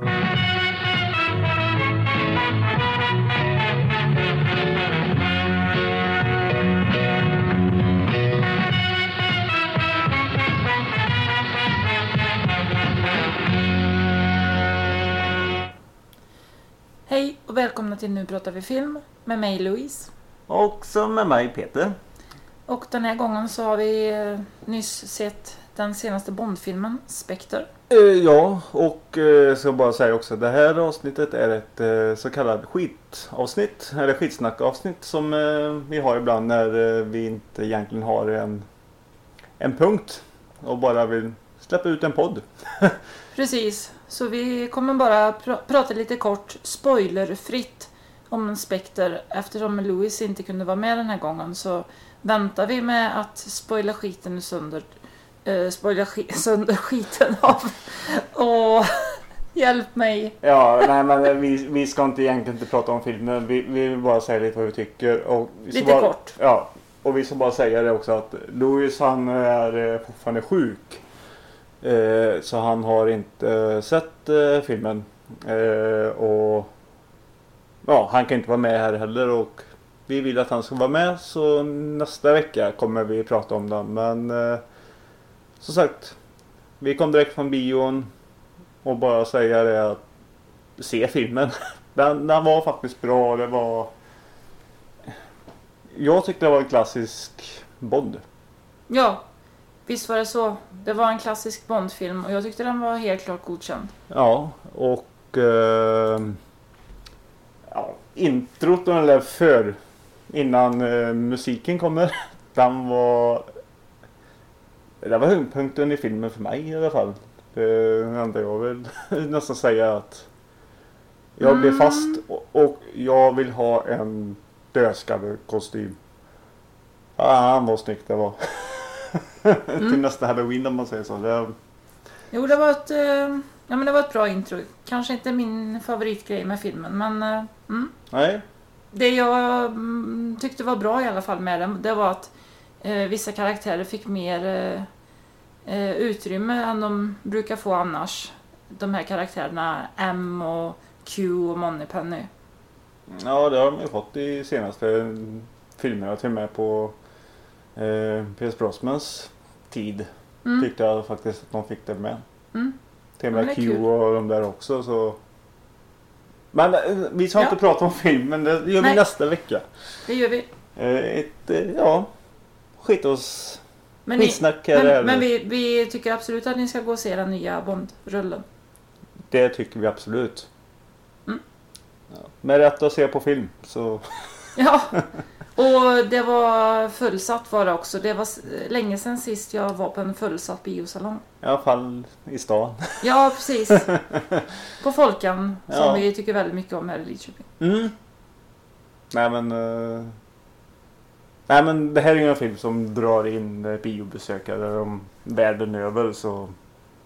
Hej och välkomna till Nu pratar vi film med mig Louise. Och så med mig Peter. Och den här gången så har vi eh, nyss sett den senaste Bondfilmen, Spectre. Eh, ja, och eh, ska bara säga också det här avsnittet är ett eh, så kallat skitavsnitt. Eller skitsnackavsnitt som eh, vi har ibland när vi inte egentligen har en, en punkt. Och bara vill släppa ut en podd. Precis, så vi kommer bara pr prata lite kort spoilerfritt om Spectre. Eftersom Louis inte kunde vara med den här gången så väntar vi med att spoila skiten sönder. Uh, spoila sk sönder skiten av. Och hjälp mig. Ja, nej men vi, vi ska inte egentligen inte prata om filmen. Vi, vi vill bara säga lite vad vi tycker. Och vi Lite bara, kort. Ja, och vi ska bara säga det också att Louis han är eh, fortfarande sjuk. Eh, så han har inte sett eh, filmen. Eh, och ja, han kan inte vara med här heller och vi vill att han ska vara med så nästa vecka kommer vi prata om den. Men eh, som sagt, vi kom direkt från bion och bara säga det att se filmen. Den, den var faktiskt bra. Det var jag tyckte det var en klassisk Bond. Ja, visst var det så. Det var en klassisk Bondfilm och jag tyckte den var helt klart godkänd. Ja, och eh, ja, introt och den där för innan eh, musiken kommer. Den var det var höjdpunkten i filmen för mig i alla fall. Det enda jag vill nästan säga att jag blev Mm. fast och, och jag vill ha en dödskallekostym. Ja, han var snyggt det var. Till nästa halloween om man säger så. Det, Jo, det var ett, eh, ja, men det var ett bra intro. Kanske inte min favoritgrej med filmen, men eh, mm. nej, det jag mm, tyckte var bra i alla fall med den, det var att eh, vissa karaktärer fick mer eh, eh, utrymme än de brukar få annars. De här karaktärerna M och Q och Moneypenny. Ja, det har de ju fått i senaste filmerna till och med på eh, Pierce Brosmans tid. Mm. Tyckte jag faktiskt att de fick det med. Mm. Till och med Q och de där också. Så. Men eh, vi ska Ja. inte prata om filmen, det gör vi Nej. nästa vecka. Det gör vi. Eh, ett, ja, skit oss. Men, ni, Skitsnack är men, men nu. vi, vi tycker absolut att ni ska gå och se den nya Bond-rullen. Det tycker vi absolut. Mm. Ja. Med rätt att se på film så Ja, och det var fullsatt var det också. Det var länge sedan sist jag var på en fullsatt biosalong. i alla fall i stan. Ja, precis. På Folkan, som Ja. vi tycker väldigt mycket om här i Lidköping. Mm. Nej men eh, Nej men det här är ju en film som drar in eh, biobesökare om världen över så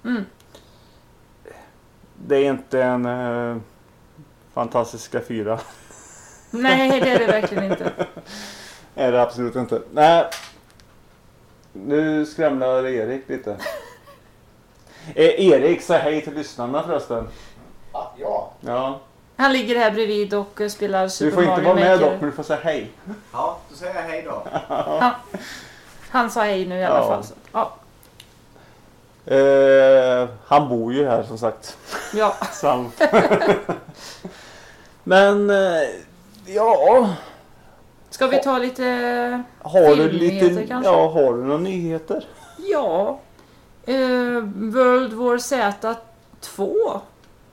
Mm. Det är inte en eh, Fantastiska fyra. Nej, det är det verkligen inte. är det absolut inte. Nej. Nu skramlar Erik lite. Eh, Erik, säg hej till lyssnarna förresten. Ah, ja, Ja. Han ligger här bredvid och eh, spelar Du Super får inte Mario vara med Maker. dock, men du får säga hej. ja, då säger jag hej då. Han sa hej nu i alla Ja. fall. Så. Ja, Eh, han bor ju här som sagt. ja. Så han... Men eh, ja, Ska vi ta lite... har du Filmnyheter lite, kanske? ja, har du några nyheter? Ja. Eh, World War Z 2.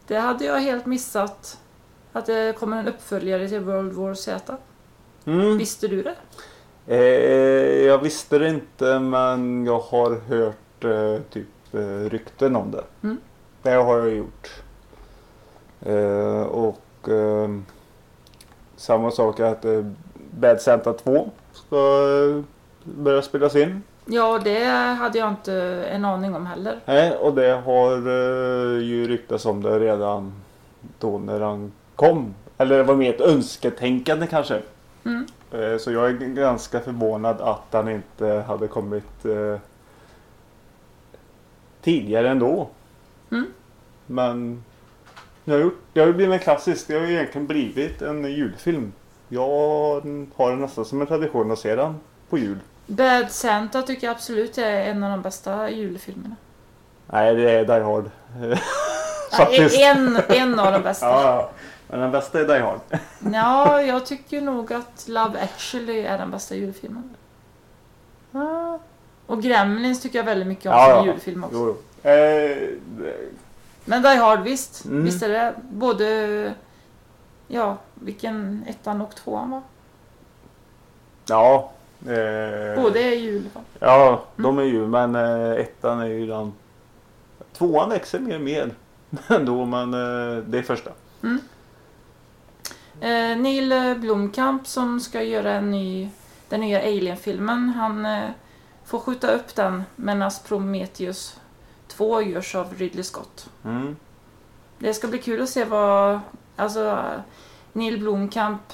Det hade jag helt missat. Att det kommer en uppföljare till World War Z. Mm. Visste du det? Eh, jag visste det inte men jag har hört eh, typ eh, rykten om det. Mm. Det har jag gjort. Eh, och eh, samma sak att eh, Bad Santa 2 ska eh, börja spelas in. Ja, det hade jag inte en aning om heller. Nej, och det har ju ryktats om det redan då när han kom. Eller det var mer ett önsketänkande kanske. Mm. Eh, Så jag är ganska förvånad att han inte hade kommit eh, tidigare ändå. Mm. Men Det har, gjort, det har blivit en klassisk. Det har egentligen blivit en julfilm. Jag har det nästan som en tradition att se den på jul. Bad Santa tycker jag absolut är en av de bästa julfilmerna. Nej, det är Die Hard. En, en av de bästa. Ja, Men den bästa är Die Hard. Ja, jag tycker nog att Love actually är den bästa julfilmen. Och Gremlins tycker jag väldigt mycket om Ja, som ja. julfilm också. Jo, jo. Eh, Men Die Hard visst, Mm. visst är det både... Ja, vilken ettan och tvåan va? ja. Eh, Båda är jul va? Ja, de är ju. Men eh, ettan är ju den. Tvåan växer mer mer. Ändå, men eh, det är första. Eh, Neil Blomkamp som ska göra en ny, den nya Alien-filmen, han eh, får skjuta upp den medan Prometheus 2 görs av Ridley Scott. Mm. Det ska bli kul att se vad, alltså Neil Blomkamp,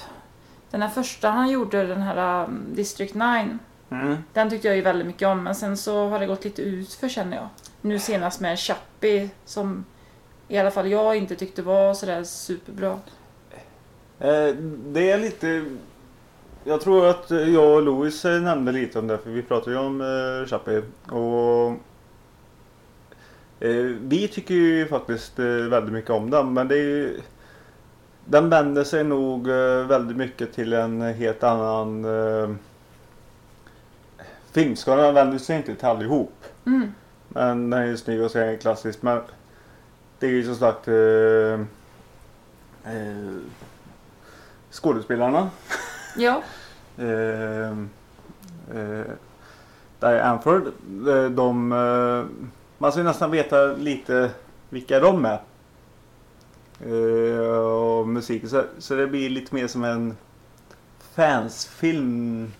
den här första han gjorde, den här um, District 9, Mm. den tyckte jag ju väldigt mycket om men sen så har det gått lite ut för känner jag. Nu senast med Chappie som i alla fall jag inte tyckte var sådär superbra. Eh, det är lite... Jag tror att jag och Louis nämnde lite om det för vi pratade ju om eh, Chappie. Och eh, vi tycker ju faktiskt väldigt mycket om den men det är ju... Den vänder sig nog väldigt mycket till en helt annan filmskala. Den vänder sig inte till allihop. Mm. Men den är ju snygg och så är den klassisk. Men det är ju som sagt eh, eh, skådespelarna. Ja, Eh, eh, Diane Anford. eh, De, eh, man ska nästan veta lite vilka de är. Eh, och musiken. Så, så det blir lite mer som en fansfilm.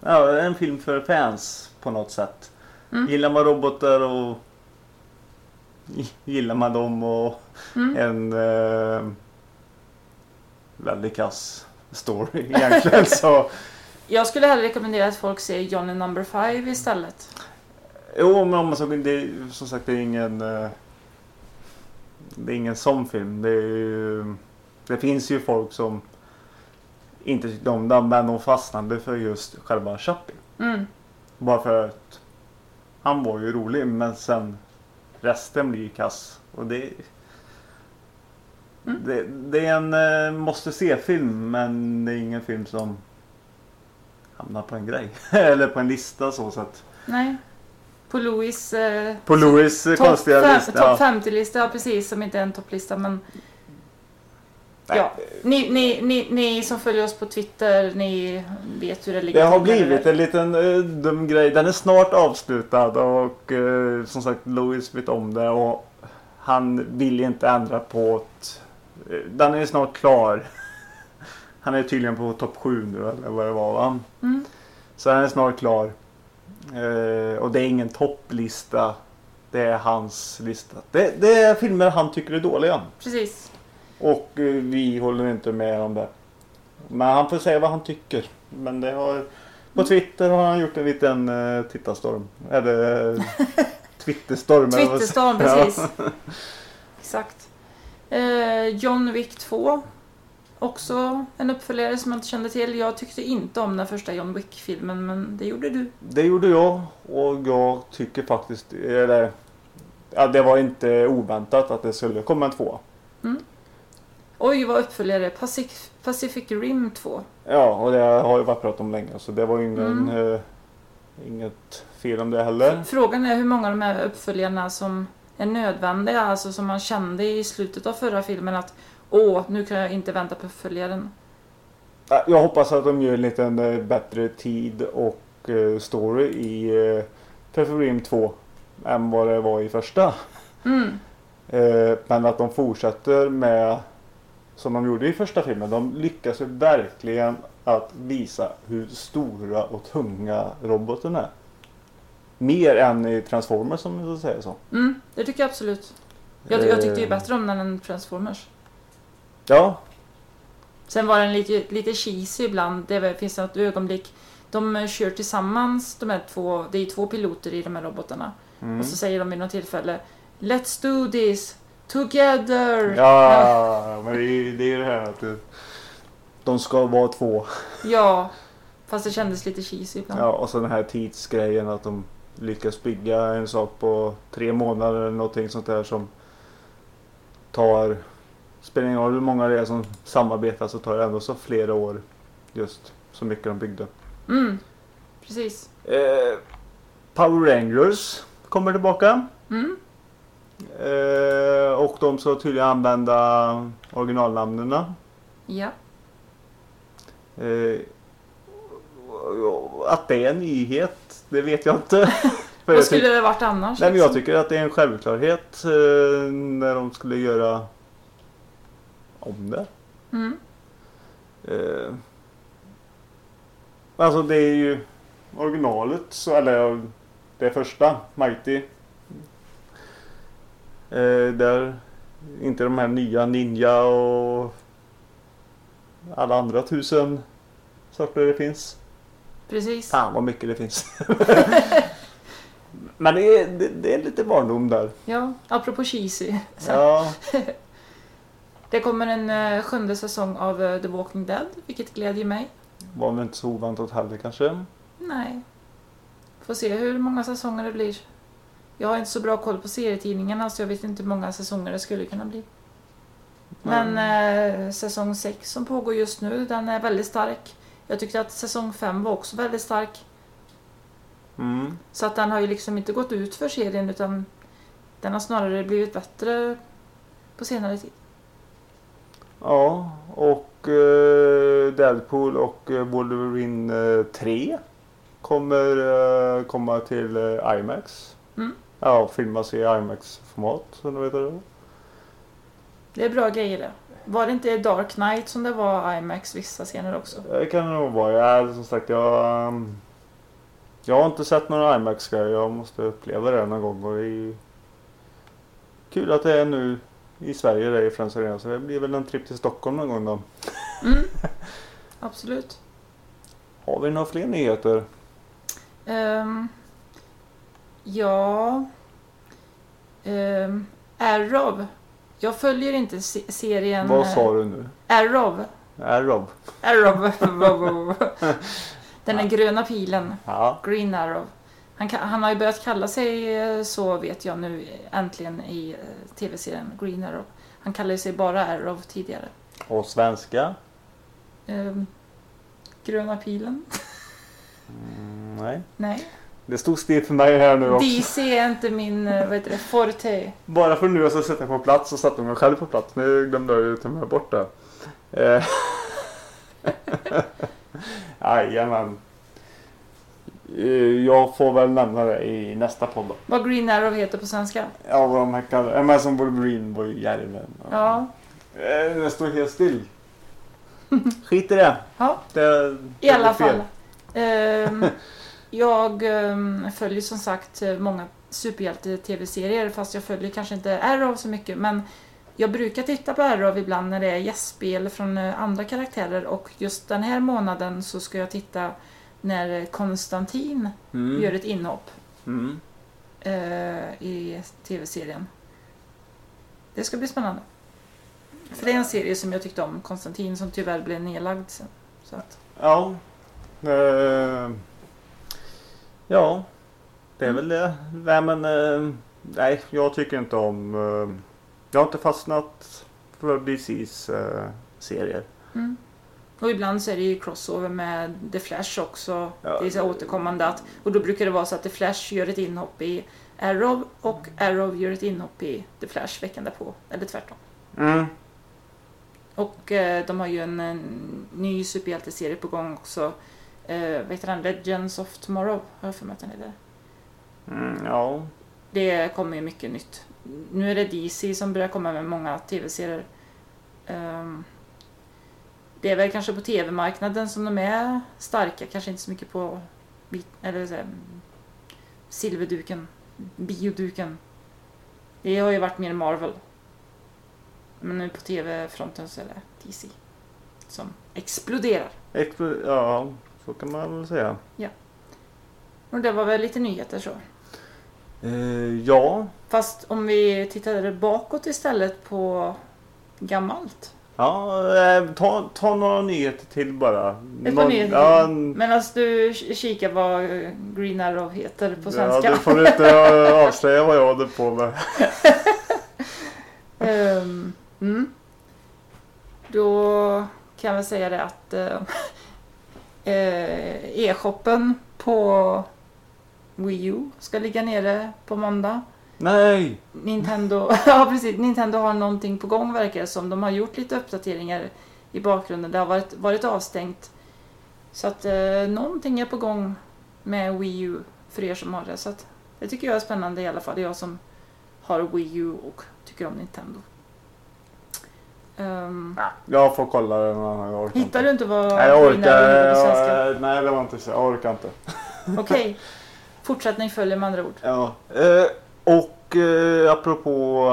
Ja, en film för fans på något sätt. Mm. Gillar man robotar och gillar man dem och mm. en eh, väldigt kass story egentligen. så, jag skulle hellre rekommendera att folk ser Johnny Number 5 istället. jo, men om man så, det, som sagt det är ingen eh, det är ingen sån film. Det, ju- det finns ju folk som inte tyckte om den men de fastnade för just själva Chappie. Mm. Bara för att han var ju rolig men sen resten blir ju kass. Och det, Mm. det, det är en eh, måste se-film men det är ingen film som hamnar på en grej. Eller på en lista så. så att, Nej. På Louis eh, på Louis eh, topp konstiga fem- lista. topp 50-lista, ja precis, som inte är en topplista men Nej. ja. Ni, ni, ni, ni som följer oss på Twitter, ni vet hur det ligger Det har blivit en liten eh, dum grej. Den är snart avslutad och eh, som sagt Louis vet om det och han vill inte ändra på det. Eh, Den är snart klar. Han är tydligen på topp 7 nu eller vad det var va? Mm. Så den är snart klar. Eh, och det är ingen topplista. Det är hans lista. Det, det är filmer han tycker är dåliga. Precis. Och eh, vi håller inte med om det. Men han får säga vad han tycker. Men det har... På Twitter har han gjort en liten uh, tittarstorm. Eller Twitterstorm. vad Twitterstorm, säger- precis. Exakt. Eh, John Wick 2. Också en uppföljare som jag inte kände till. Jag tyckte inte om den första John Wick-filmen, men det gjorde du. Det gjorde jag. Och jag tycker faktiskt... Eller, ja, det var inte oväntat att det skulle komma en tvåa. Oj, vad uppföljare. Pacific, Pacific Rim 2. Ja, och det har ju varit pratat om länge. Så det var ju ingen, Mm. eh, inget fel om det heller. Frågan är hur många av de här uppföljarna som är nödvändiga, alltså som man kände i slutet av förra filmen att åh, nu kan jag inte vänta på uppföljaren. Ja, Jag hoppas att de gör en liten eh, bättre tid och eh, story i Perfect Rim 2 än vad det var i första. Mm, Eh, men att de fortsätter med som de gjorde i första filmen. De lyckas ju verkligen att visa hur stora och tunga roboten är. Mer än i Transformers om jag ska säga så. mm, det tycker jag absolut. Jag, jag tyckte ju Eh, bättre om den än Transformers. Ja, Sen var den lite, lite cheesy ibland. Det finns något ögonblick. De eh, kör tillsammans, de här två, det är två piloter i de här robotarna. mm. Och så säger de vid något tillfälle Let's do this! Together! Ja, men det är det, är det här att de ska vara två. Ja, Fast det kändes lite cheesy ibland. Ja, och så den här tidsgrejen att de lyckas bygga en sak på tre månader eller någonting sånt där som tar, spelar ingen roll hur många det är som samarbetar så tar det ändå så flera år just så mycket de byggde. Mm, precis. Eh, Power Rangers kommer tillbaka. Mm, Eh, och de ska tydligen använda originalnamnen. ja. Eh, att det är en nyhet, det vet jag inte. Vad skulle det varit annars? Nej, men jag liksom? tycker att det är en självklarhet eh, när de skulle göra om det. Mm, Eh, alltså det är ju originalet, så, eller det första, Mighty. Eh, där inte de här nya Ninja och alla andra tusen saker det finns. Precis. Fan vad mycket det finns. Men det är, det, det är lite barndom där. Ja, apropå cheesy. Så Ja, Det kommer en eh, sjunde säsong av eh, The Walking Dead, vilket glädjer mig. var väl inte så oväntat heller kanske. Nej. Får se hur många säsonger det blir. Jag har inte så bra koll på serietidningarna så jag vet inte hur många säsonger det skulle kunna bli. Men eh, säsong 6 som pågår just nu, den är väldigt stark. Jag tyckte att säsong 5 var också väldigt stark. Mm. Så att den har ju liksom inte gått ut för serien utan den har snarare blivit bättre på senare tid. Ja, och eh, Deadpool och eh, Wolverine eh, 3 kommer eh, komma till eh, IMAX. Mm. Ja, filmas i IMAX-format. Så du vet det. Det är bra grejer det. Var det inte Dark Knight som det var IMAX vissa scener också? Det kan det nog vara. Jag, som sagt, jag, ehm, jag har inte sett några IMAX grejer. Jag måste uppleva det någon gång. Och det är kul att det är nu i Sverige det är i Friends Arena. Så det blir väl en tripp till Stockholm någon gång då. Mm. Absolut. Har vi några fler nyheter? Ehm, ja... Um, Arrow. Jag följer inte se- serien... Vad sa du nu? Arrow. Arrow? Arrow. Den är gröna pilen. Ja. Green Arrow. Han, han har ju börjat kalla sig eh, så vet jag nu eh, äntligen i eh, tv-serien Green Arrow. Han kallade sig bara Arrow tidigare. Och svenska? Ehm, gröna pilen? Mm, nej. Nej. Det stod still för mig här nu också. DC är inte min eh, vad heter det, forte. Bara för nu så sätta på plats så satte jag mig själv på plats. Nu glömde jag ju ta med bort det. Eh. Jajamän. Eh, Jag får väl nämna det i nästa podd. Vad Green Arrow heter på svenska? Ja, vad de här kallar det. Men som Wolverine var ju järven. Ja. Det står helt still. Skit i det. Ja, det i alla det blir fel. fall. Jag ehm, följer som sagt eh, många superhjälte-tv-serier fast jag följer kanske inte Arrow så mycket men jag brukar titta på Arrow ibland när det är gästspel från eh, andra karaktärer och just den här månaden så ska jag titta när Konstantin Mm. gör ett inhopp Mm. eh, i tv-serien. Det ska bli spännande. För det är en serie som jag tyckte om, Konstantin, som tyvärr blev nedlagd sen. Så att, Ja. Eh, ja. Det är väl det. Nej men. Eh, nej jag tycker inte om. Eh, jag har inte fastnat för DC's eh, serier. mm. Och ibland så är det ju crossover med The Flash också. Ja. Det är så återkommande att, och då brukar det vara så att The Flash gör ett inhopp i Arrow och Arrow gör ett inhopp i The Flash veckan därpå. Eller tvärtom. Mm. Och eh, de har ju en, en ny superhjälteserie på gång också. Eh, heter den? Legends of Tomorrow har jag för mig att den heter. Mm, ja. Det kommer ju mycket nytt. Nu är det DC som börjar komma med många tv-serier. Ehm, det är väl kanske på tv-marknaden som de är starka, kanske inte så mycket på vit- eller så här, silverduken, bioduken. Det har ju varit mer Marvel. Men nu på tv-fronten så är det DC som exploderar. Expl- ja. Så kan man väl säga. Och det var väl lite nyheter så. Eh, ja. Fast om vi tittar bakåt istället på gammalt. Ja, eh, ta, ta några nyheter till bara. Ett par Någon- nyheter Ja, till. Medan du k- kikar vad Green Arrow heter på ja, svenska. du får inte eh, avslöja vad jag håller på med. Ehm, mm. Då kan jag väl säga det att eh, e-shoppen på Wii U ska ligga nere på måndag. Nej! Nintendo, ja, precis, Nintendo har någonting på gång verkar det som. De har gjort lite uppdateringar i bakgrunden. Det har varit, varit avstängt. Så att eh, någonting är på gång med Wii U för er som har det. Så att, det tycker jag är spännande i alla fall. Jag som har Wii U och tycker om Nintendo. Ehm, Jag får kolla den en annan gång. Jag orkar hittar inte. du inte vad Nej, jag Green Arrow heter på svenska? orkar. eh, Nej, det var inte så. Jag orkar inte. Okej. Fortsättning följer med andra ord. Ja. Eh, och eh, apropå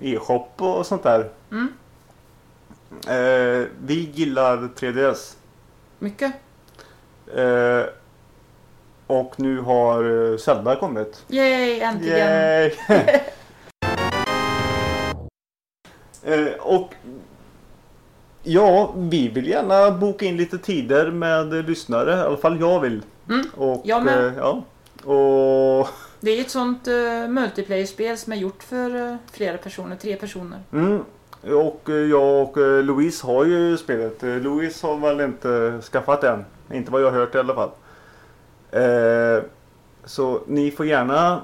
eh, e-shop och sånt där. Mm. Eh, vi gillar 3DS. Mycket. Eh, och nu har eh, Zelda kommit. Yay, äntligen. Yay! eh, och ja, vi vill gärna boka in lite tider med lyssnare. I alla fall jag vill. Mm, Och, jag med. eh, ja. Och Det är ett sånt uh, multiplayer-spel som är gjort för eh, flera personer, tre personer. Mm. Och eh, jag och eh, Louise har ju spelet. Eh, Louise har väl inte skaffat den. Inte vad jag har hört i alla fall. Så ni får gärna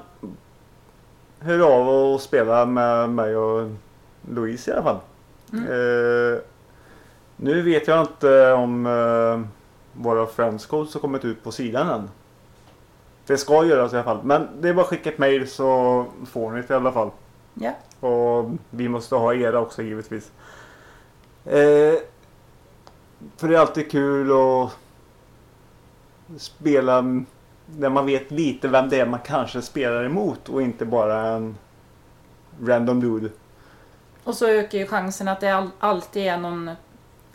höra av och spela med mig och Louise i alla fall. Mm. Eh, nu vet jag inte om eh, våra friends codes har kommit ut på sidan än. Det ska göras i alla fall. Men det är bara att skicka ett mail så får ni det i alla fall. Ja. Och vi måste ha era också givetvis. Eh, för det är alltid kul att spela när man vet lite vem det är man kanske spelar emot och inte bara en random dude. Och så ökar ju chansen att det all, alltid är någon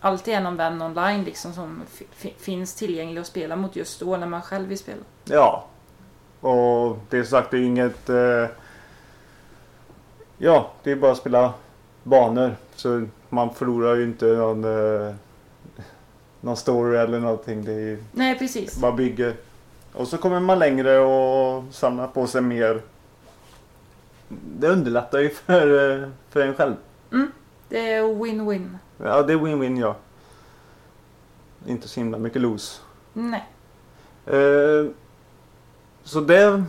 Alltid är någon vän online liksom som fi- fi- finns tillgänglig att spela mot just då när man själv vill spela. Ja. Och det är sagt det är inget... Eh, ja, det är bara att spela banor. Så man förlorar ju inte någon, eh, någon story eller någonting. Det är ju Nej precis. bara bygger. Och så kommer man längre och samlar på sig mer. Det underlättar ju för, eh, för en själv. Det är win-win. Ja, det är win-win ja. Inte så himla mycket lose. Nej. Eh, så det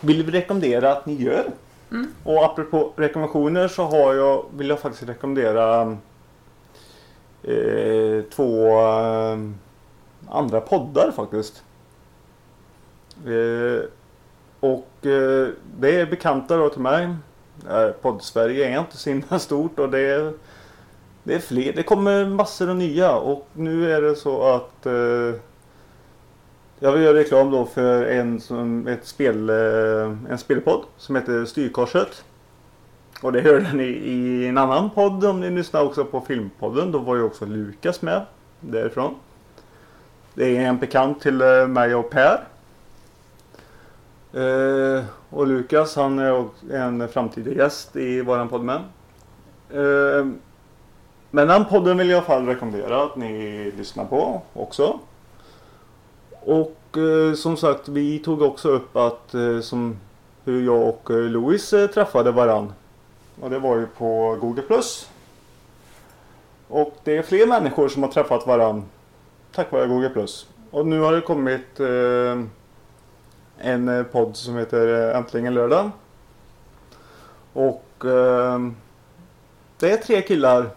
vill vi rekommendera att ni gör. Mm. Och apropå rekommendationer så har jag, vill jag faktiskt rekommendera eh, två eh, andra poddar faktiskt. Och eh, det är bekanta då till mig. Poddsverige Podd-Sverige är inte så himla stort och det är, det är fler. Det kommer massor av nya och nu är det så att eh, jag vill göra reklam då för en, som, ett spel, en spelpodd som heter Styrkorset. Och det hörde ni i en annan podd om ni lyssnar också på Filmpodden. Då var ju också Lukas med därifrån. Det är en bekant till mig och Per. Eh, och Lukas han är en framtida gäst i våran podd med. Eh, men den podden vill jag i alla fall rekommendera att ni lyssnar på också. Och eh, som sagt, vi tog också upp att eh, som hur jag och eh, Louis eh, träffade varann. Och det var ju på Google+. Och det är fler människor som har träffat varann tack vare Google+. Och nu har det kommit eh, en eh, podd som heter eh, Äntligen lördag. Och eh, det är tre killar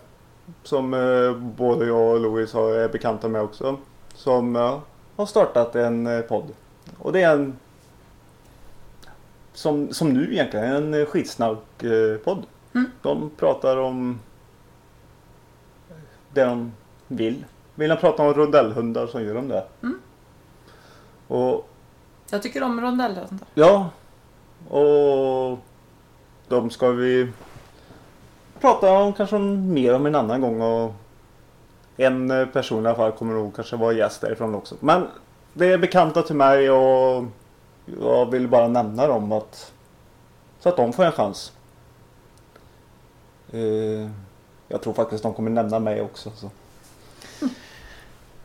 som eh, både jag och Louis har, är bekanta med också. Som eh, har startat en eh, podd. Och det är en som, som nu egentligen en skitsnack-podd. Mm. De pratar om det de vill. Vill de prata om rondellhundar så gör de det. Mm. Och Jag tycker om rondellhundar. ja, och de ska vi prata om kanske om mer om en annan gång. Och en person i alla fall kommer nog kanske vara gäst därifrån också. Men det är bekanta till mig och jag vill bara nämna dem att Så att de får en chans. Eh, jag tror faktiskt de kommer nämna mig också. Så,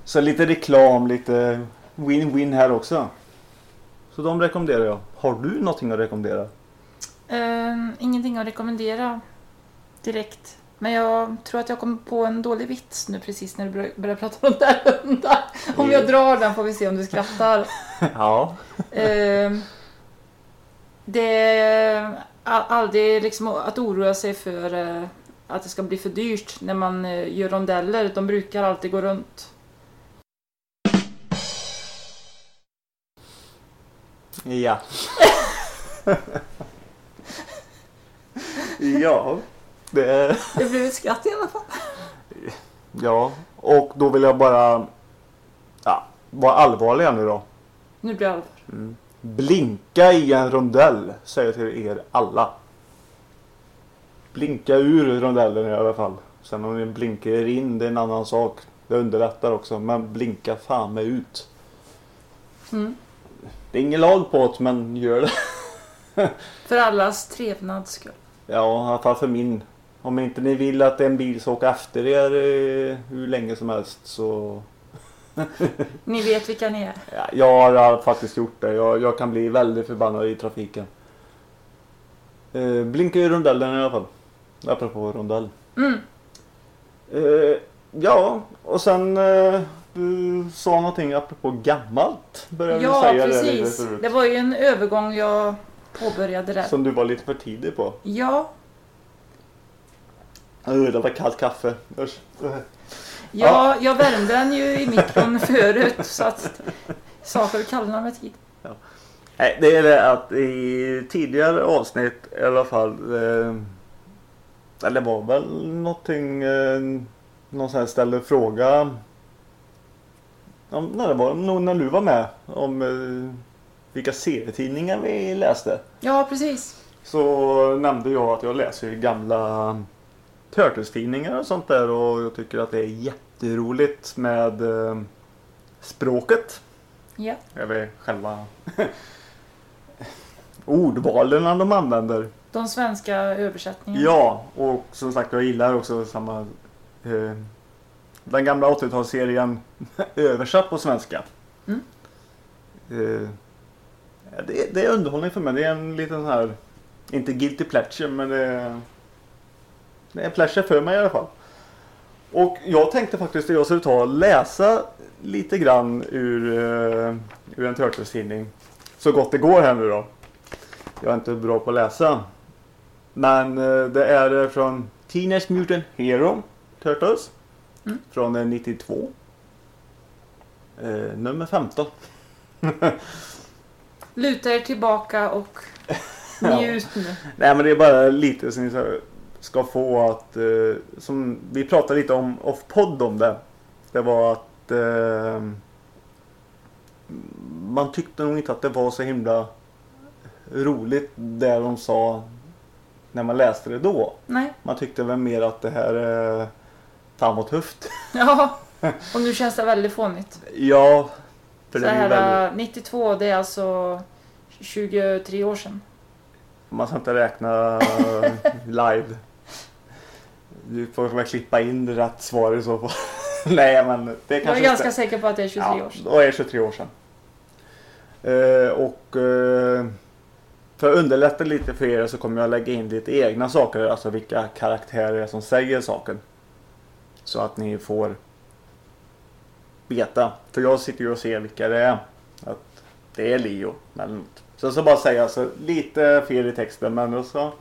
så lite reklam, lite win-win här också. Så de rekommenderar jag. Har du någonting att rekommendera? Ehm, ingenting att rekommendera direkt. Men jag tror att jag kom på en dålig vits nu precis när du bör- började prata om där hundar. Om jag drar den får vi se om du skrattar. ja. Ehm, det är aldrig liksom att oroa sig för eh, att det ska bli för dyrt när man eh, gör rondeller. De brukar alltid gå runt. Ja. ja. Det. Det blev ett skratt i alla fall. Ja. Och då vill jag bara ja, vara allvarliga nu då. Nu blir det allvar. Blinka i en rondell, säger jag till er alla. Blinka ur rondellen i alla fall. Sen om ni blinkar in, det är en annan sak. Det underlättar också, men blinka fan med ut. Mm. Det är ingen lag på det, men gör det. För allas trevnads skull. Ja, i alla fall för min. Om inte ni vill att en bil ska åka efter er eh, hur länge som helst så... Ni vet vilka ni är. Ja, jag har faktiskt gjort det. Jag, jag kan bli väldigt förbannad i trafiken. Eh, blinka i rondellen i alla fall. Apropå rondell. Mm. Eh, ja, och sen eh, du sa någonting apropå gammalt. Började du Ja, säga det precis. förut. Det var ju en övergång jag påbörjade där. Som du var lite för tidig på. Ja, Uh, det var kallt kaffe. Usch. Uh. ja, jag värmde den ju i mikron förut så att saker kallnar med tid. Nej, det är det att i tidigare avsnitt i alla fall. Eh, eller det var väl någonting. Eh, någon sån här ställde fråga. Om, när det var nog när du var med. Om eh, vilka serietidningar vi läste. Ja, precis. Så nämnde jag att jag läser gamla Turtles-tidningar och sånt där. Och jag tycker att det är jätteroligt med eh, språket. Ja. Eller själva ordvalen de använder. De svenska översättningarna. Ja, och som sagt jag gillar också samma eh, den gamla 80-talsserien översatt på svenska. Mm. Ja, det, det är underhållning för mig. Det är en liten sån här, inte guilty pleasure men det är, det är en pleasure för mig i alla fall. Och jag tänkte faktiskt att jag skulle ta och läsa lite grann ur, eh, ur en Turtles-tidning. Så gott det går här nu då. Jag är inte bra på att läsa. Men eh, det är från Teenage Mutant Hero Turtles. Mm. Från eh, 92. Eh, nummer 15. Luta er tillbaka och njut nu. Nej men det är bara lite så ni ska- få att, eh, som vi pratade lite om off-podd om det. Det var att eh, man tyckte nog inte att det var så himla roligt det de sa när man läste det då. Nej. Man tyckte väl mer att det här är vad tufft. Ja. Och nu känns det väldigt fånigt. Ja. För Så det är här, väldigt, äh, 92, det är alltså 23 år sedan. man ska inte räkna live. Du får väl klippa in rätt svar i så fall. Nej men det är Jag är kanske ganska inte- säker på att det är 23 ja, år sedan. Är det 23 år sedan. Eh, och eh, för att underlätta lite för er så kommer jag lägga in lite egna saker. Alltså vilka karaktärer är som säger saken. Så att ni får veta. För jag sitter ju och ser vilka det är. Att det är Leo. Men, så jag ska bara säga så lite fel i texten men ska,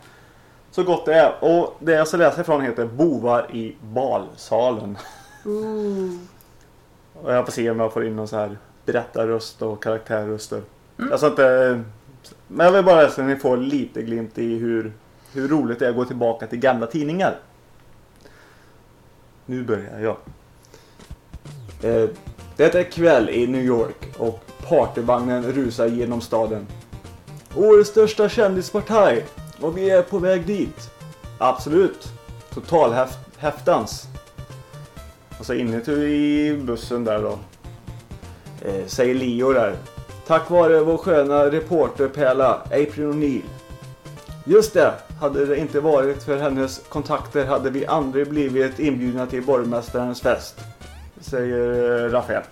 så gott det är. Och det jag ska läsa ifrån heter Bovar i balsalen. Ooh. Och jag får se om jag får in någon så här berättarröst och karaktärröster. Mm. Jag ska inte... Men jag vill bara så att ni får lite glimt i hur, hur roligt det är att gå tillbaka till gamla tidningar. Nu börjar jag. Eh, det är kväll i New York och partyvagnen rusar genom staden. Årets största kändispartaj och vi är på väg dit. Absolut. Totalhäftans. Och så inuti i bussen där då. Eh, säger Leo där. Tack vare vår sköna reporterpärla April O'Neill, Just det, hade det inte varit för hennes kontakter hade vi aldrig blivit inbjudna till borgmästarens fest. Säger eh, Rafael.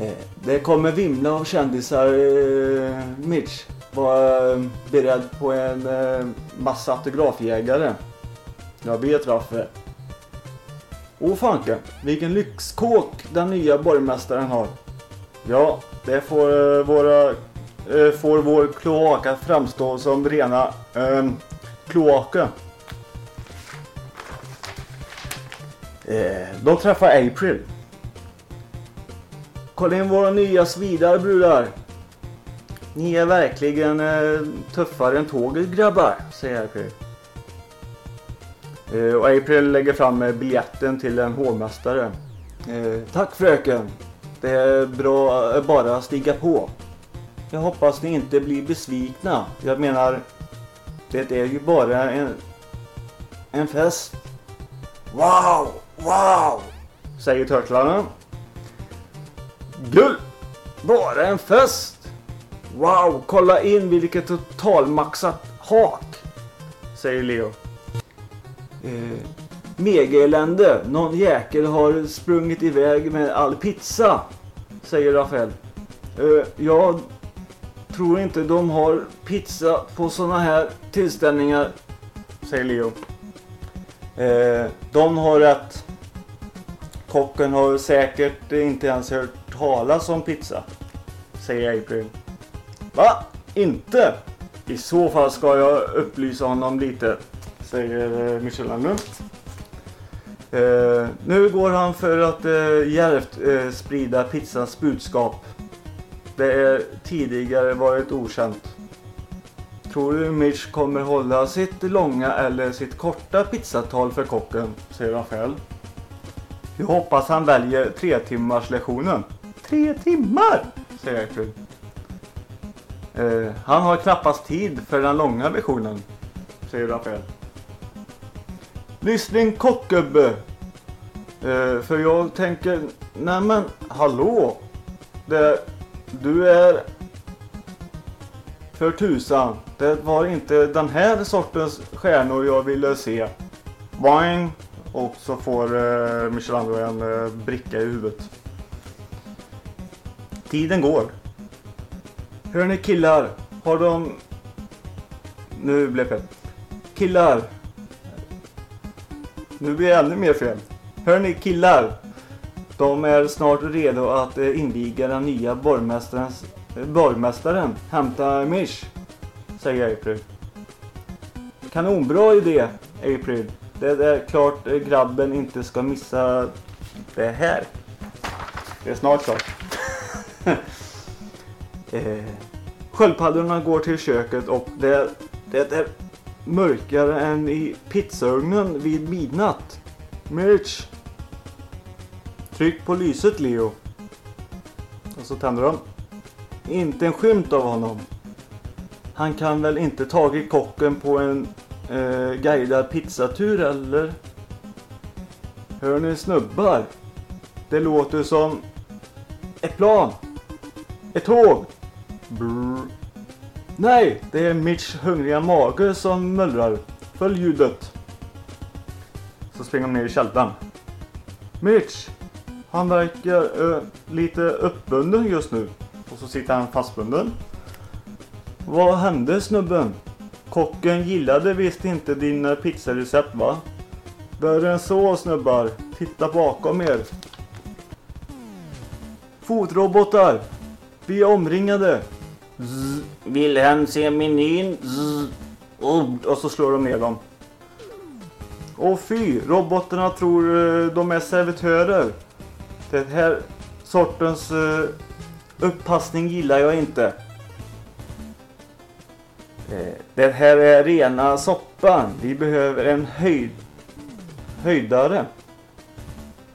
Eh, det kommer vimla av kändisar, eh, Mitch. Var beredd på en massa autografjägare. Jag vet Raffe. Åh fanke! vilken lyxkåk den nya borgmästaren har. Ja, det får, våra, Eh, får vår kloak att framstå som rena eh, kloaker. Eh, de träffar April. Kolla in våra nya svidar brudar. Ni är verkligen eh, tuffare än tåget grabbar, säger April. Eh, och April lägger fram eh, biljetten till en hovmästare. Eh, tack fröken. Det är bra eh, bara bara stiga på. Jag hoppas ni inte blir besvikna. Jag menar, det är ju bara en, en fest. Wow, wow, säger törtlarna. Gull! Bara en fest! Wow, kolla in vilket totalmaxat hak! Säger Leo. Eh, Mega-elände. Någon jäkel har sprungit iväg med all pizza. Säger Rafael. Eh, jag tror inte de har pizza på såna här tillställningar. Säger Leo. Eh, de har rätt. Kocken har säkert inte ens hört talas om pizza. Säger April. Va? Inte? I så fall ska jag upplysa honom lite. Säger eh, Michelin. Eh, nu går han för att eh, djärvt eh, sprida pizzans budskap. Det är tidigare varit okänt. Tror du Mitch kommer hålla sitt långa eller sitt korta pizzatal för kocken? Säger Rafael. Jag hoppas han väljer tre timmars lektionen. Tre timmar! Säger April. Eh, han har knappast tid för den långa lektionen. Säger Rafael. Lyssning kockgubbe. Eh, för jag tänker, nämen hallå. Det, du är för tusan. Det var inte den här sortens stjärnor jag ville se. Boing. Och så får eh, Michelangelo en eh, bricka i huvudet. Tiden går. Hör ni killar? Har de... Nu blev det fel. Killar. Nu blir det ännu mer fel. Hör ni killar? De är snart redo att eh, inviga den nya borgmästarens, eh, borgmästaren. Hämta Mish. Säger April. Kanonbra idé, April. Det är klart eh, grabben inte ska missa det här. Det är snart klart. eh, sköldpaddorna går till köket och det, det är mörkare än i pizzaugnen vid midnatt. Mitch! Tryck på lyset Leo. Och så tänder de. Inte en skymt av honom. Han kan väl inte tagit kocken på en eh, guidad pizzatur eller? Hör ni snubbar? Det låter som ett plan. Ett tåg. Brr. Nej, det är Mitch hungriga mage som mullrar. Följ ljudet. Så springer de ner i källaren. Mitch, han verkar eh, lite uppbunden just nu. Och så sitter han fastbunden. Vad hände snubben? Kocken gillade visst inte dina eh, pizzarecept va? Värre än så snubbar. Titta bakom er. Fotrobotar. Vi är omringade. Zzz. Wilhelm se menyn. Zzz. Och, och så slår de ner dem. Åh fy, robotarna tror eh, de är servitörer. Den här sortens uh, upppassning gillar jag inte. Eh, det här är rena soppan. Vi behöver en höjd, höjdare.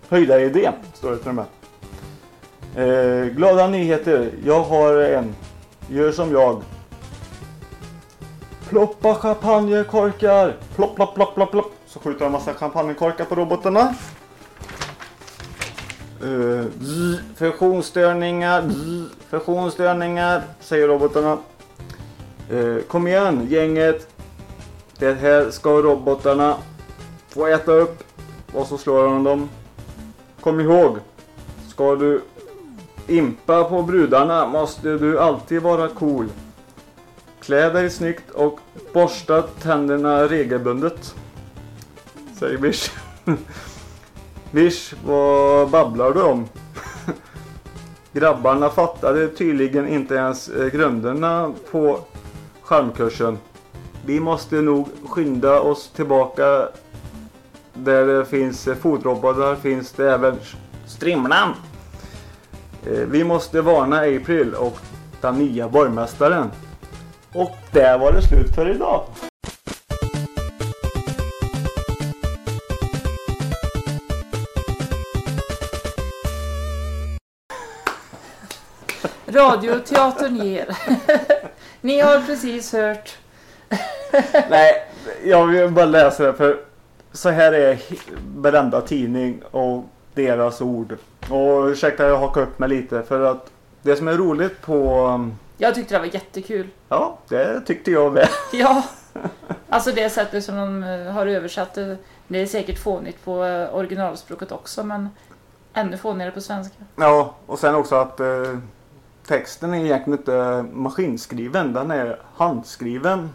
Höjdaridé, står det till och med. Eh, glada nyheter. Jag har en. Gör som jag. Ploppa champagnekorkar. Plopp, plopp, plopp, plopp, plopp. Så skjuter han en massa champagnekorkar på robotarna. Uh, fusionsstörningar, fusionsstörningar, säger robotarna. Eh, kom igen gänget. Det här ska robotarna få äta upp. Och så slår han dem. Kom ihåg. Ska du impa på brudarna måste du alltid vara cool. Klä dig snyggt och borsta tänderna regelbundet. Säger Bish. Bish, vad babblar du om? Grabbarna fattade tydligen inte ens eh, grunderna på charmkursen. Vi måste nog skynda oss tillbaka. Där det finns eh, fotrobotar finns det även Strimlan. Eh, vi måste varna April och den nya borgmästaren. Och där var det slut för idag. Radioteatern ger. Ni har precis hört. Nej, jag vill bara läsa det för så här är varenda tidning och deras ord. Och ursäkta jag hakar upp mig lite för att det som är roligt på... um, Jag tyckte det var jättekul. Ja, det tyckte jag med. Ja. Alltså det sättet som de eh, har översatt det. Det är säkert fånigt på eh, originalspråket också men ännu fånigare på svenska. Ja, och sen också att eh, texten är egentligen inte maskinskriven. Den är handskriven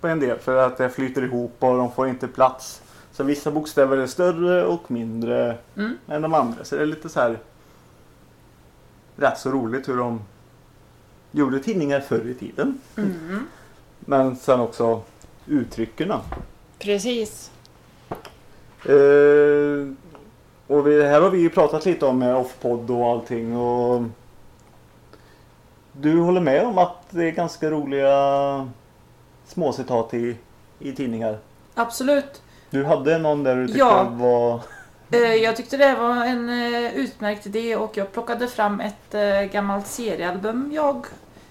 på en del för att det flyter ihop och de får inte plats. Så vissa bokstäver är större och mindre Mm. än de andra. Så det är lite så här rätt så roligt hur de gjorde tidningar förr i tiden. Mm. Men sen också uttryckerna. Precis. Eh, och vi, här har vi ju pratat lite om med offpodd och allting. Och du håller med om att det är ganska roliga småcitat i, i tidningar? Absolut. Du hade någon där du tyckte Ja. var... Eh, Jag tyckte det var en eh, utmärkt idé och jag plockade fram ett eh, gammalt seriealbum jag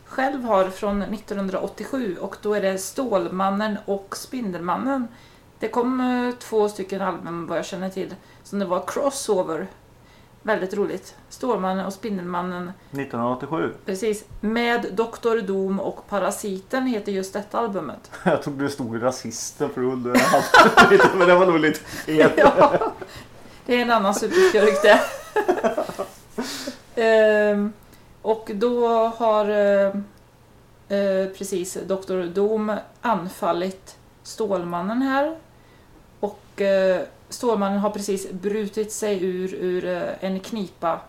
själv har från 1987 och då är det Stålmannen och Spindelmannen. Det kom två stycken album vad jag känner till som det var crossover. Väldigt roligt. Stålmannen och Spindelmannen 1987. Precis. Med Dr. Doom och Parasiten heter just detta albumet. Jag tog du stod rasister för jag lite, men det var nog lite fel. ja, det är en annan superskurk det. Ehm, och då har eh, eh, precis Dr. Doom anfallit Stålmannen här. Och eh, Stålmannen har precis brutit sig ur, ur eh, en knipa.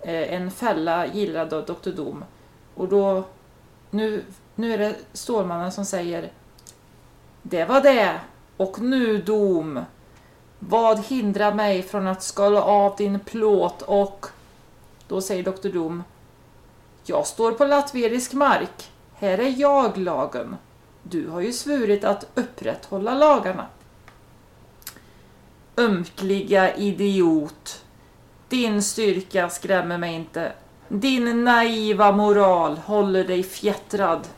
Eh, en fälla gillad av Dr. Dom. Och då, nu, nu är det Stålmannen som säger Det var det. Och nu Dom! Vad hindrar mig från att skala av din plåt och... Då säger Dr. Dom Jag står på latverisk mark. Här är jag lagen. Du har ju svurit att upprätthålla lagarna. Ömkliga idiot. Din styrka skrämmer mig inte. Din naiva moral håller dig fjättrad.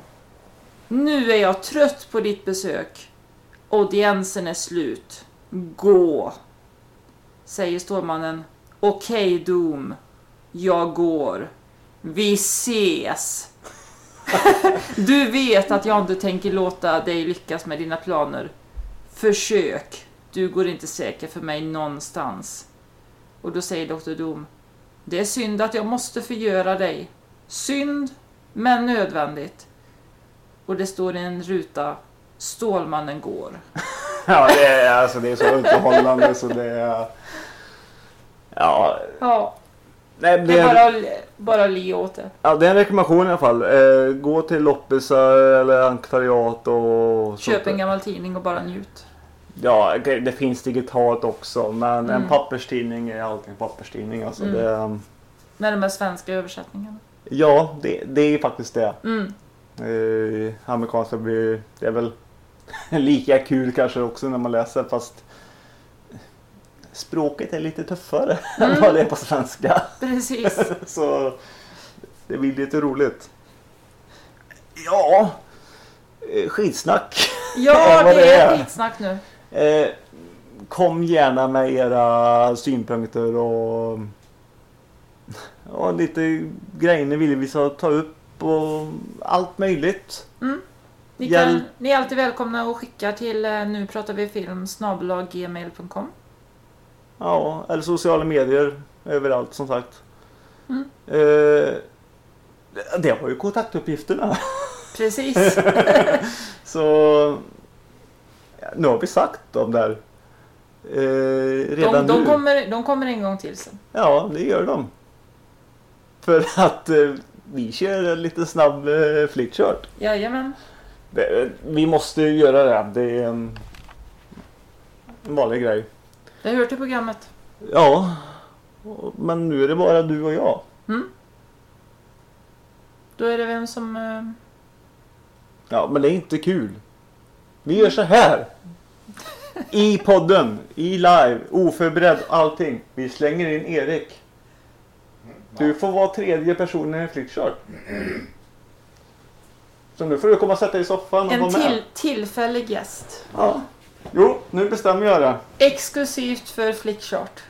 Nu är jag trött på ditt besök. Audiensen är slut. Gå. Säger Stålmannen. Okej, Doom. Jag går. Vi ses. du vet att jag inte tänker låta dig lyckas med dina planer. Försök. Du går inte säker för mig någonstans. Och då säger Dr. Doom. Det är synd att jag måste förgöra dig. Synd, men nödvändigt. Och det står i en ruta. Stålmannen går. Ja, det är, alltså, det är så underhållande så det är... Ja, Ja, nej, det det är bara, bara le åt det. ja, det är en rekommendation i alla fall. Eh, gå till loppisar eller antikvariat och... Köp en gammal tidning och bara njut. Ja, det finns digitalt också men en Mm. papperstidning är alltid en papperstidning. Alltså, Mm. det, Med de här svenska översättningarna. ja, det, det är faktiskt det. Mm. Eh, amerikanska blir det är väl lika kul kanske också när man läser fast språket är lite tuffare än Mm. vad det är på svenska. Precis. Så det blir lite roligt. Ja, eh, skitsnack. Ja, det är. skitsnack nu. Eh, kom gärna med era synpunkter och, och lite grejer ni vill vi ska ta upp och allt möjligt. Mm. Ni, kan, ni är alltid välkomna att skicka till eh, nu pratar vi film gmail.com. Ja, eller sociala medier överallt som sagt. Mm. Eh, det- var ju kontaktuppgifterna. Precis. Så nu har vi sagt dem där. Eh, redan De, de, nu. kommer, de kommer en gång till sen. Ja, det gör de. För att eh, vi kör en lite snabb eh, flickchart. Jajamän. Det, vi måste ju göra det. Det är en, en vanlig grej. Det hör till programmet. Ja, men nu är det bara du och jag. Då är det vem som... eh, Ja, men det är inte kul. Vi gör så här. I podden, i live, oförberedd, allting. Vi slänger in Erik. Du får vara tredje personen i flickchart. Så nu får du komma och sätta dig i soffan och En vara med. till, tillfällig gäst. Ja. Jo, nu bestämmer jag det. Exklusivt för Flickchart.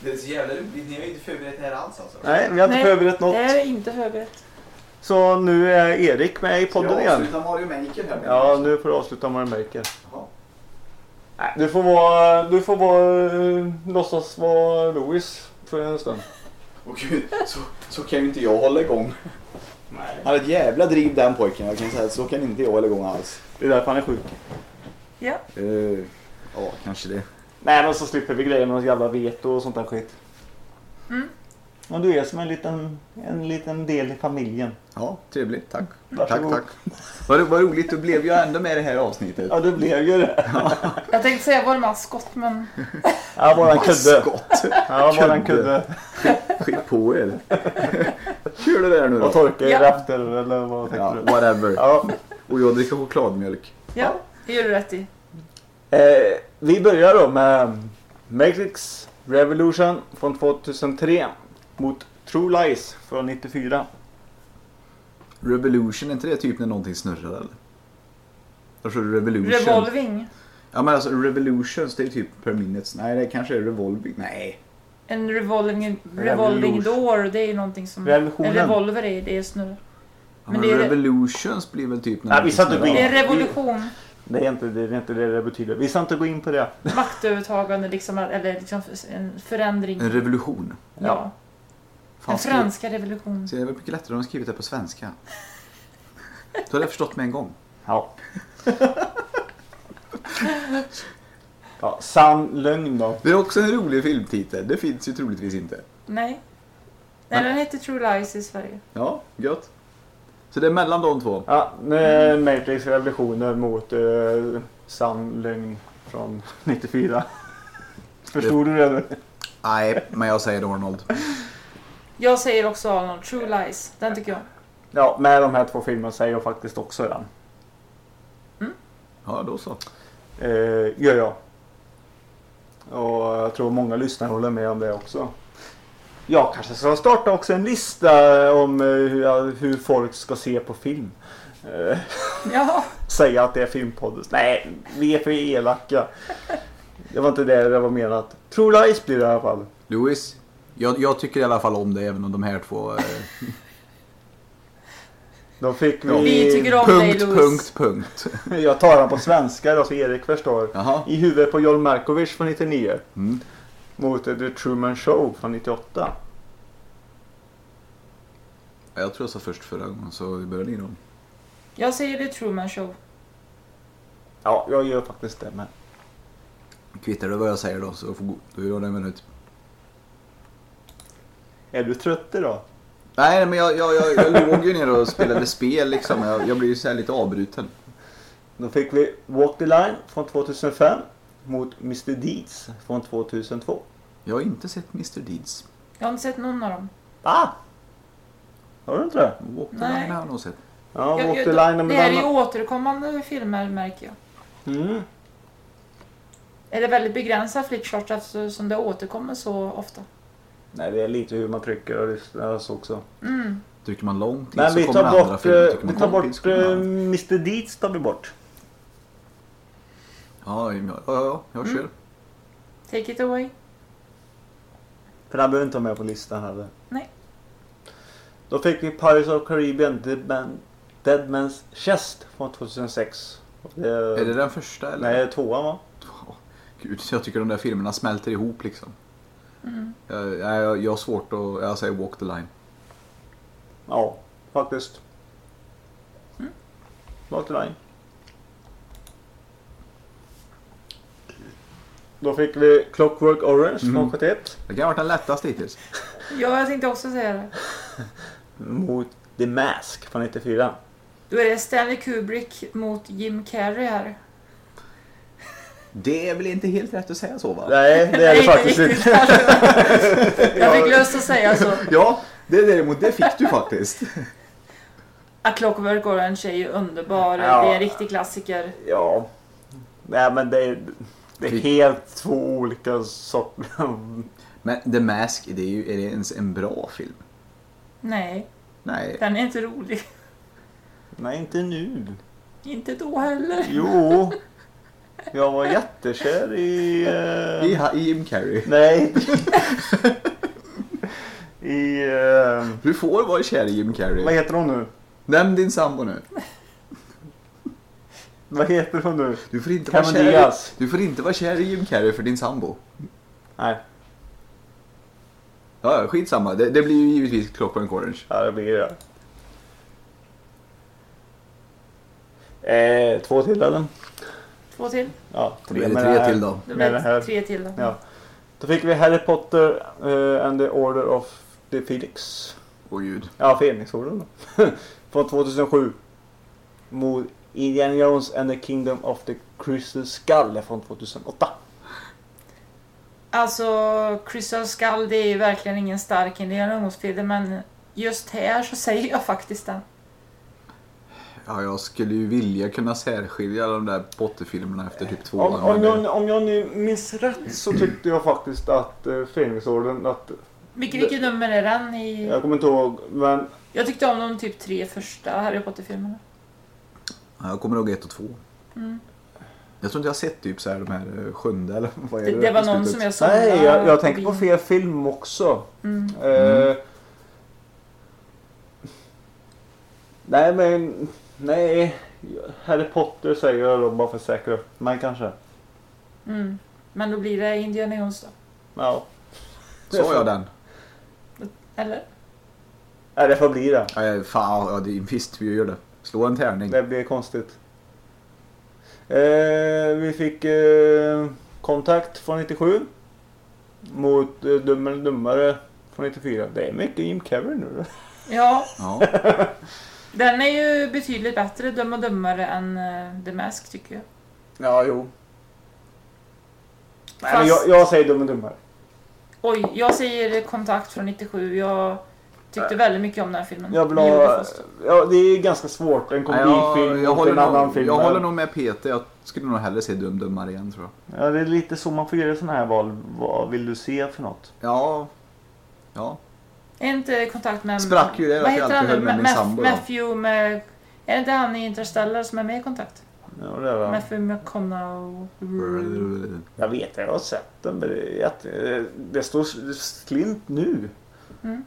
Det är så jävla roligt. Ni har ju inte förberett det här alls alltså. Nej, vi har inte Nej, förberett något. Det är inte förberett. Så nu är Erik med i podden jag igen. avslutar Mario Maker här. Ja, nu får du avsluta Mario Maker. Jaha. Nej, du får vara, du får vara, eh, låtsas vara Louis för en stund. Åh gud, så, så kan ju inte jag hålla igång. Han har ett jävla driv den pojken. Jag kan säga att så kan inte jag hålla igång alls. Det är därför han är sjuk. Ja. Uh, ja, kanske det. Nej, men så slipper vi grejer med något jävla veto och sånt där skit. Mm. Och du är som en liten, en liten del i familjen. Ja, trevligt. Tack. Varsågod. Tack, tack. Vad, vad roligt, då blev jag ändå med i det här avsnittet. Ja, du blev ju det. Jag tänkte säga vår maskot men Ja, våran kudde. Skott. Ja, våran Kudde. Skit på er. Kör det där nu Och då. torkar Ja. rafter eller vad Ja, tänkte du? whatever. Ja. Och jag dricker chokladmjölk. ja, det gör du rätt i. Eh, vi börjar då med Matrix Revolution från 2003 mot True Lies från 94. Revolution, är inte det typ när någonting snurrar eller? Jag tror Revolution. Revolving. Ja men alltså Revolutions det är typ per minute. Nej det kanske är Revolving. Nej. En revolving, revolving door, det är ju någonting som... Revolutionen. En revolver är det är snurr. Ja, Men men det är- Revolutions blir väl typ när Nej, vi satt och snurrar. Det Ja. är revolution. Det är inte det, det, är inte det det betyder. Vi ska inte gå in på det. Maktövertagande liksom, eller liksom en förändring. En revolution. Ja. Fan, Den franska revolutionen. Så det var mycket lättare om de skrivit det på svenska. Då hade jag förstått med en gång. Ja. ja sann lögn då. Det är också en rolig filmtitel. Det finns ju troligtvis inte. Nej. Nej, den heter True Lies i Sverige. Ja, gött. Så det är mellan de två. Ja, med Matrix Revolutionen mot eh, sann lögn från 94. Förstod du det nu? Nej, men jag säger Arnold. Jag säger också Arnold, True Lies. Den tycker jag. Ja, med de här två filmerna säger jag faktiskt också den. Ja, då så. Eh, gör jag. Och jag tror många lyssnare håller med om det också. Jag kanske ska starta också en lista om eh, hur, hur folk ska se på film. Eh, Ja, säga att det är filmpodden. Nej, vi är för elaka. Det var inte det det var menat. True Lies blir det i alla fall. Louis, jag, jag tycker i alla fall om det även om de här två... Eh, Då fick vi... Vi tycker om dig punkt, Louis. punkt, punkt. Jag tar den på svenska då så Erik förstår. Jaha. I huvudet på John Markovic från 99. Mm. Mot The Truman Show från 98. Jag tror jag sa först förra gången, så vi börjar ni då. Jag säger The Truman Show. Ja, jag gör faktiskt det med. Kvittar du vad jag säger då, så får, då gör jag en minut. Är du trött idag? Nej, men jag, jag, jag, jag låg ju ner och spelade spel liksom. Jag, jag blir ju så här lite avbruten. Då fick vi Walk the Line från 2005 mot Mr Deeds från 2002. Jag har inte sett Mr Deeds. Jag har inte sett någon av dem. Ah! Har du inte det? Walk the Nej. Line har jag nog sett. Ja, Jag- Walk jag- the Line. Det här är ju återkommande filmer märker jag. mm. Är det väldigt begränsad flickchart eftersom det återkommer så ofta? Nej, det är lite hur man trycker och lyssnar så också. Mm. Trycker man lång tid Men så vi kommer tar andra bort, filmer. vi tar bort. Mr Deeds tar vi bort. Ja, ja, ja, ja, jag kör. Mm. Take it away. För den behöver inte vara med på listan heller. Nej. Då fick vi Pirates of Caribbean Man- Dead Man's Chest från 2006. Det, Är det den första eller? Nej, tvåan va? Gud, jag tycker de där filmerna smälter ihop liksom. Mm. Jag, jag, jag har svårt att, jag säger walk the line. Ja, faktiskt. Mm. Bak till dig. Då fick vi Clockwork Orange från Mhm. 71 Det kan ha varit den lättaste hittills. Ja, jag tänkte också säga det. mot The Mask från 94. Då är det Stanley Kubrick mot Jim Carrey här. Det är väl inte helt rätt att säga så va? Nej, det är det faktiskt inte. Jag fick lust att säga så. Ja, det däremot, det fick du faktiskt. A Clockwork Orange är ju underbar. Ja. Det är en riktig klassiker. Ja. Nej, men det är, det är helt två olika sorter. Men The Mask, det är ju är det ens en bra film? Nej, Nej. den är inte rolig. Nej, inte nu. Inte då heller. Jo. Jag var jättekär i... eh, I, i Jim Carrey. Nej. I... eh, Du får vara kär i Jim vad Carrey. heter hon nu? Nämn din sambo nu. Vad heter hon nu? Du får inte vara kär i. Du får inte vara kär i Jim Carrey för din sambo. Nej, Ja, skitsamma. Det, det blir ju givetvis Clockwork Orange. ja, det blir det. Eh, två till eller? Två till. Ja, Då blir det med tre det här. till då. Med det här. tre till. Då. Ja. Då fick vi Harry Potter eh, and the Order of the Phoenix. Åh gud. Ja, Fenixorden då. Från 2007. Mot Indiana Jones and the Kingdom of the Crystal Skull från 2008. Alltså, Crystal Skull det är ju verkligen ingen stark Indiana Jones-film men just här så säger jag faktiskt den. Ja, jag skulle ju vilja kunna särskilja de där Potter-filmerna efter typ två Om, om, jag, om jag nu minns rätt så tyckte jag faktiskt att uh, Fenixorden, att Vilket, vilket nummer är den i? jag kommer inte ihåg, men Jag tyckte om de typ tre första Harry Potter-filmerna. Ja, jag kommer ihåg ett och två. Mm. Jag tror inte jag har sett typ så här de här eh, sjunde eller vad är Det, det? det var någon som jag somnade nej, jag, jag tänker på fel film också. Mm. Eh, nej, men nej. Harry Potter säger jag då bara för säkerhet. Men kanske. Mm. Men då blir det Indiana Jones då? Ja. Sa jag den? Eller? Nej, det får bli det. Ja, fan, ja, det, visst vi gör det. Slå en tärning. Det blir konstigt. Eh, vi fick eh, kontakt från 97. Mot eh, Dum eller Dummare från 94. Det är mycket Jim Carrey nu. Ja, Ja. den är ju betydligt bättre, Dum och Dummare, än uh, The Mask tycker jag. Ja, jo. Nej, men Fast- jag, jag säger Dum och Dummare. Oj, jag säger Kontakt från 97. Jag tyckte väldigt mycket om den här filmen. Jag vill ha, ja, det är ganska svårt. En komedifilm jag, och håller en annan nog, film. jag håller nog med Peter. Jag skulle nog hellre se Dum Dummare igen tror jag. Ja, det är lite så man får göra sådana här val. Vad vill du se för något? Ja. Ja. Är inte Kontakt med... Sprack ju det Vad heter han nu? med min sambo då. Matthew med... Är det inte han i Interstellar som är med i Kontakt? Ja, det är det. Matthew McConaughey. Jag vet, jag har sett den. Det, det står slint nu. Mm.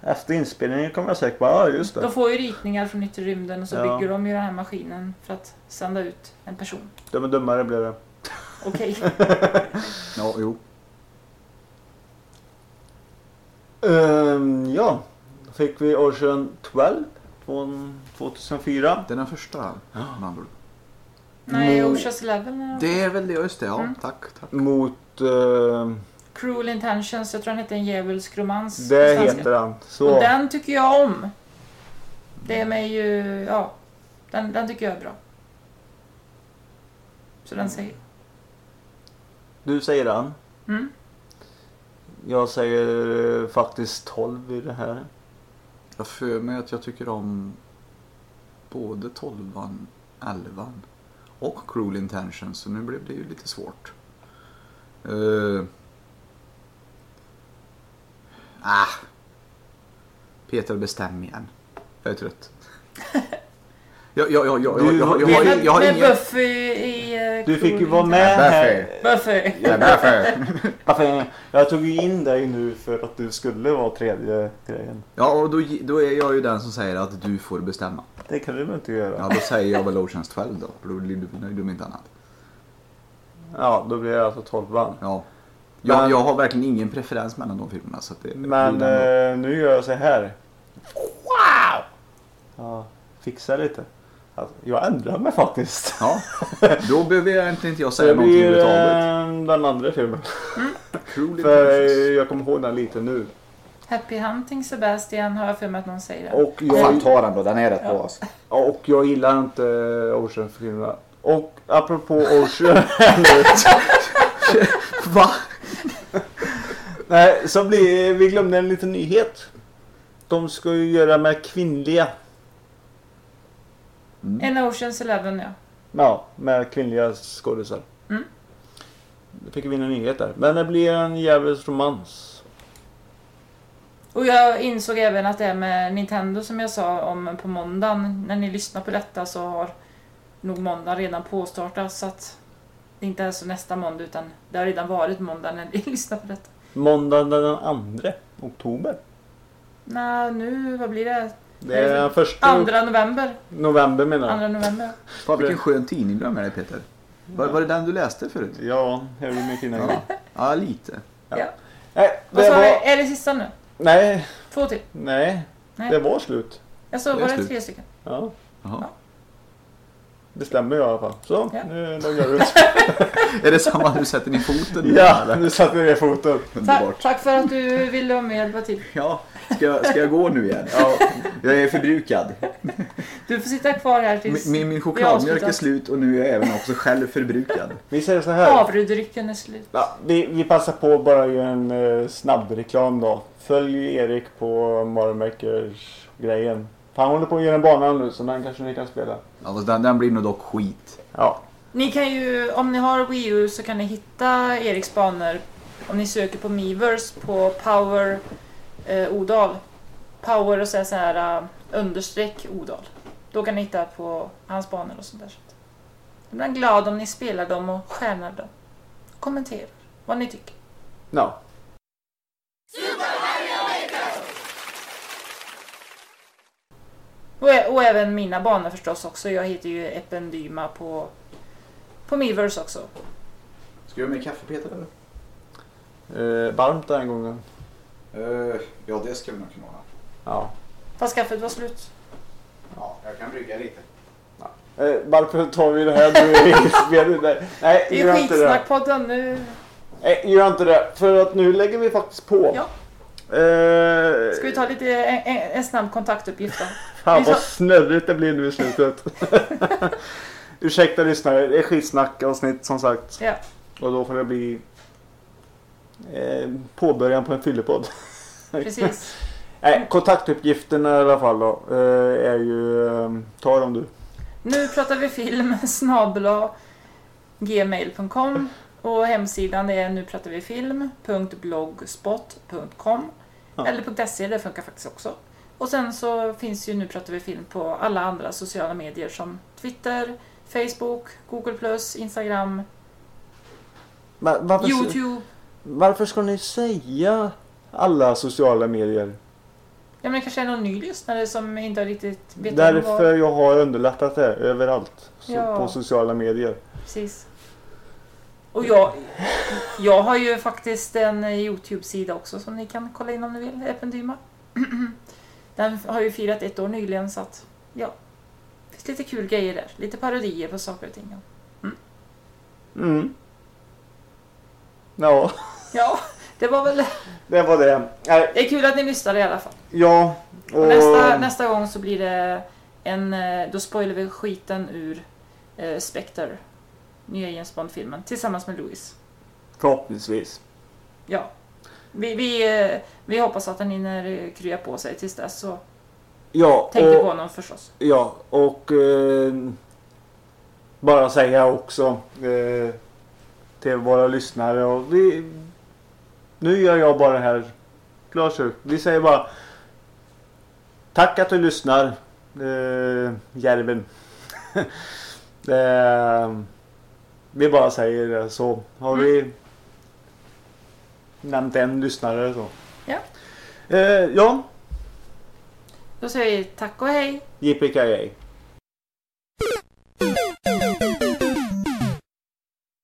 Efter inspelningen kommer jag säkert bara, ja just De det. får ju ritningar från yttre rymden och så Ja. bygger de ju den här maskinen för att sända ut en person. Och dummare blev det. Okej. Ja, jo. Ehm, ja, då fick vi Ocean 12 från 2004. Det är den första. med andra ord. Nej, Mo- Oceans Eleven. Det är väl det, just det. Ja, Mm. tack. tack. Mot... ehm, Cruel Intentions. Jag tror den heter En djävulsk romans. på det svenska. heter han. Och Så. den tycker jag om. Det är mig ju... Ja. Den, den tycker jag är bra. Så den säger Du säger han. mm. Jag säger eh, faktiskt 12 i det här. Jag för mig att jag tycker om både 12 11 och Cruel Intentions. Så nu blev det ju lite svårt. Uh, ah. Peter bestäm igen. Jag är trött. Jag, jag, jag, jag, Du- jag, jag, jag, har, jag ingen... Buffy i... eh, Du fick ju vara med här. Buffy. Buffy. Varför? Jag tog ju in dig nu för att du skulle vara tredje grejen. Ja, och då, då är jag ju den som säger att du får bestämma. Det kan du väl inte göra? Ja, då säger jag väl Oceans 12 då. För då blir du nöjd om inte annat. Ja, då blir det alltså 12 band. Ja. Jag, Men- jag har verkligen ingen preferens mellan de filmerna. Så att det Men eh, nu gör jag så här. Wow! Ja, fixa lite. Alltså, jag ändrar mig faktiskt. Ja, då behöver jag egentligen inte jag säga det någonting blir överhuvudtaget. eh, den andra filmen. Cruel För eh, jag kommer ihåg den lite nu. Happy Hunting Sebastian har jag för mig att någon säger det. Och Fan jag, ta den då, den är rätt Ja. bra alltså. och jag gillar inte Ocean-filmerna. Och apropå Ocean. Va? Nej, så blir, vi glömde en liten nyhet. De ska ju göra med kvinnliga. En Oceans Eleven ja. Ja, med kvinnliga skådisar. Mm. Då fick vi en nyhet där. Men det blir en djävulsk romans. Och jag insåg även att det är med Nintendo som jag sa om på måndagen. När ni lyssnar på detta så har nog måndag redan påstartat så att det inte är så nästa måndag utan det har redan varit måndag när ni lyssnar på detta. Måndagen den 2 oktober. Nej, nu, vad blir det? Det är den första Andra november. november menar jag. Andra november. Fan vilken skön tidning du har med dig Peter. Var, var det den du läste förut? Ja, jag vill min fina grej. Ja, ja lite. Ja. Ja. Nej, Vad det vi? var... Är det sista nu? Nej, Två till? nej. Nej. Det var slut. Jag såg Det tre stycken? Ja, Jaha. det stämmer ju i alla fall. Så, Ja. nu loggar jag ut. Är det samma du sätter ner foten ja, nu satte vi ner foten. Tack, Underbart. tack för att du ville vara med och hjälpa till. Ja, ska jag, ska jag gå nu igen? Ja, jag är förbrukad. Du får sitta kvar här tills Min, min chokladmjölk är slut och nu är jag även också själv förbrukad. Vi säger så här. Havredrycken är slut. Ja, vi, vi passar på att bara göra en eh, snabb reklam då. Följ Erik på Mario Makers grejen. Han håller på att göra en bana nu så den kanske ni kan spela. Ja, fast den, den blir nog dock skit. Ja. Ni kan ju, om ni har Wii U så kan ni hitta Eriks banor om ni söker på Miiverse på Power eh, Odal. Power och så här, så här uh, understreck Odal. Då kan ni hitta på hans banor och sånt där. Jag blir glad om ni spelar dem och stjärnar dem. Kommenterar vad ni tycker. Ja. Och, och även mina banor förstås också. Jag heter ju Ependyma på, på Miiverse också. Ska jag med kaffe Peter eller? Eh, varmt den här gången. Uh, ja, det ska vi nog kunna ha. Ja. Fast kaffet var slut. Ja, jag kan brygga lite. Eh, varför tar vi det här? Med där. Nej, Det är gör ju inte det. skitsnackpodden nu. Nej, gör inte det. För att nu lägger vi faktiskt på. Ja. Eh, Ska vi ta lite, en, en, en snabb kontaktuppgift då? Fan vi vad snurrigt det blir nu i slutet. Ursäkta lyssnare, det är skitsnack avsnitt som sagt. Ja. Och då får det bli eh, påbörjan på en fyllepodd. Precis. Nej, kontaktuppgifterna i alla fall då, eh, är ju... Eh, ta dem du. Nu pratar vi film snabel gmail.com och hemsidan är nu pratar vi film.blogspot.com Ja. eller .se, det funkar faktiskt också. Och sen så finns ju Nu pratar vi film på alla andra sociala medier som Twitter, Facebook, Google+, Instagram, Men varför, Youtube. Varför ska ni säga alla sociala medier? Ja men det kanske är någon ny lyssnare som inte har riktigt vet Därför vad... jag har underlättat det överallt. Så, Ja. På sociala medier. Precis. Och jag, jag har ju faktiskt en Youtube-sida också som ni kan kolla in om ni vill. Ependyma. Den har ju firat ett år nyligen så att ja. Det finns lite kul grejer där. Lite parodier på saker och ting. Mm. Ja, Ja, det var väl... det var det. Nej, Det är kul att ni lyssnade i alla fall. ja. Och, Och nästa, nästa gång så blir det en... eh, Då spoilar vi skiten ur eh, Spectre. Nya James Bond-filmen. Tillsammans med Louis. Förhoppningsvis. Ja. Vi, vi, eh, vi hoppas att den hinner krya på sig tills dess. Så Ja, tänker och, på honom förstås. ja, och eh, bara säga också eh, till våra lyssnare och vi, nu gör jag bara det här klart så. Vi säger bara tack att du lyssnar eh, Järven. det, vi bara säger det så. Har vi nämnt en lyssnare så. Ja. Eh, ja, Då säger vi tack och hej. JPKA.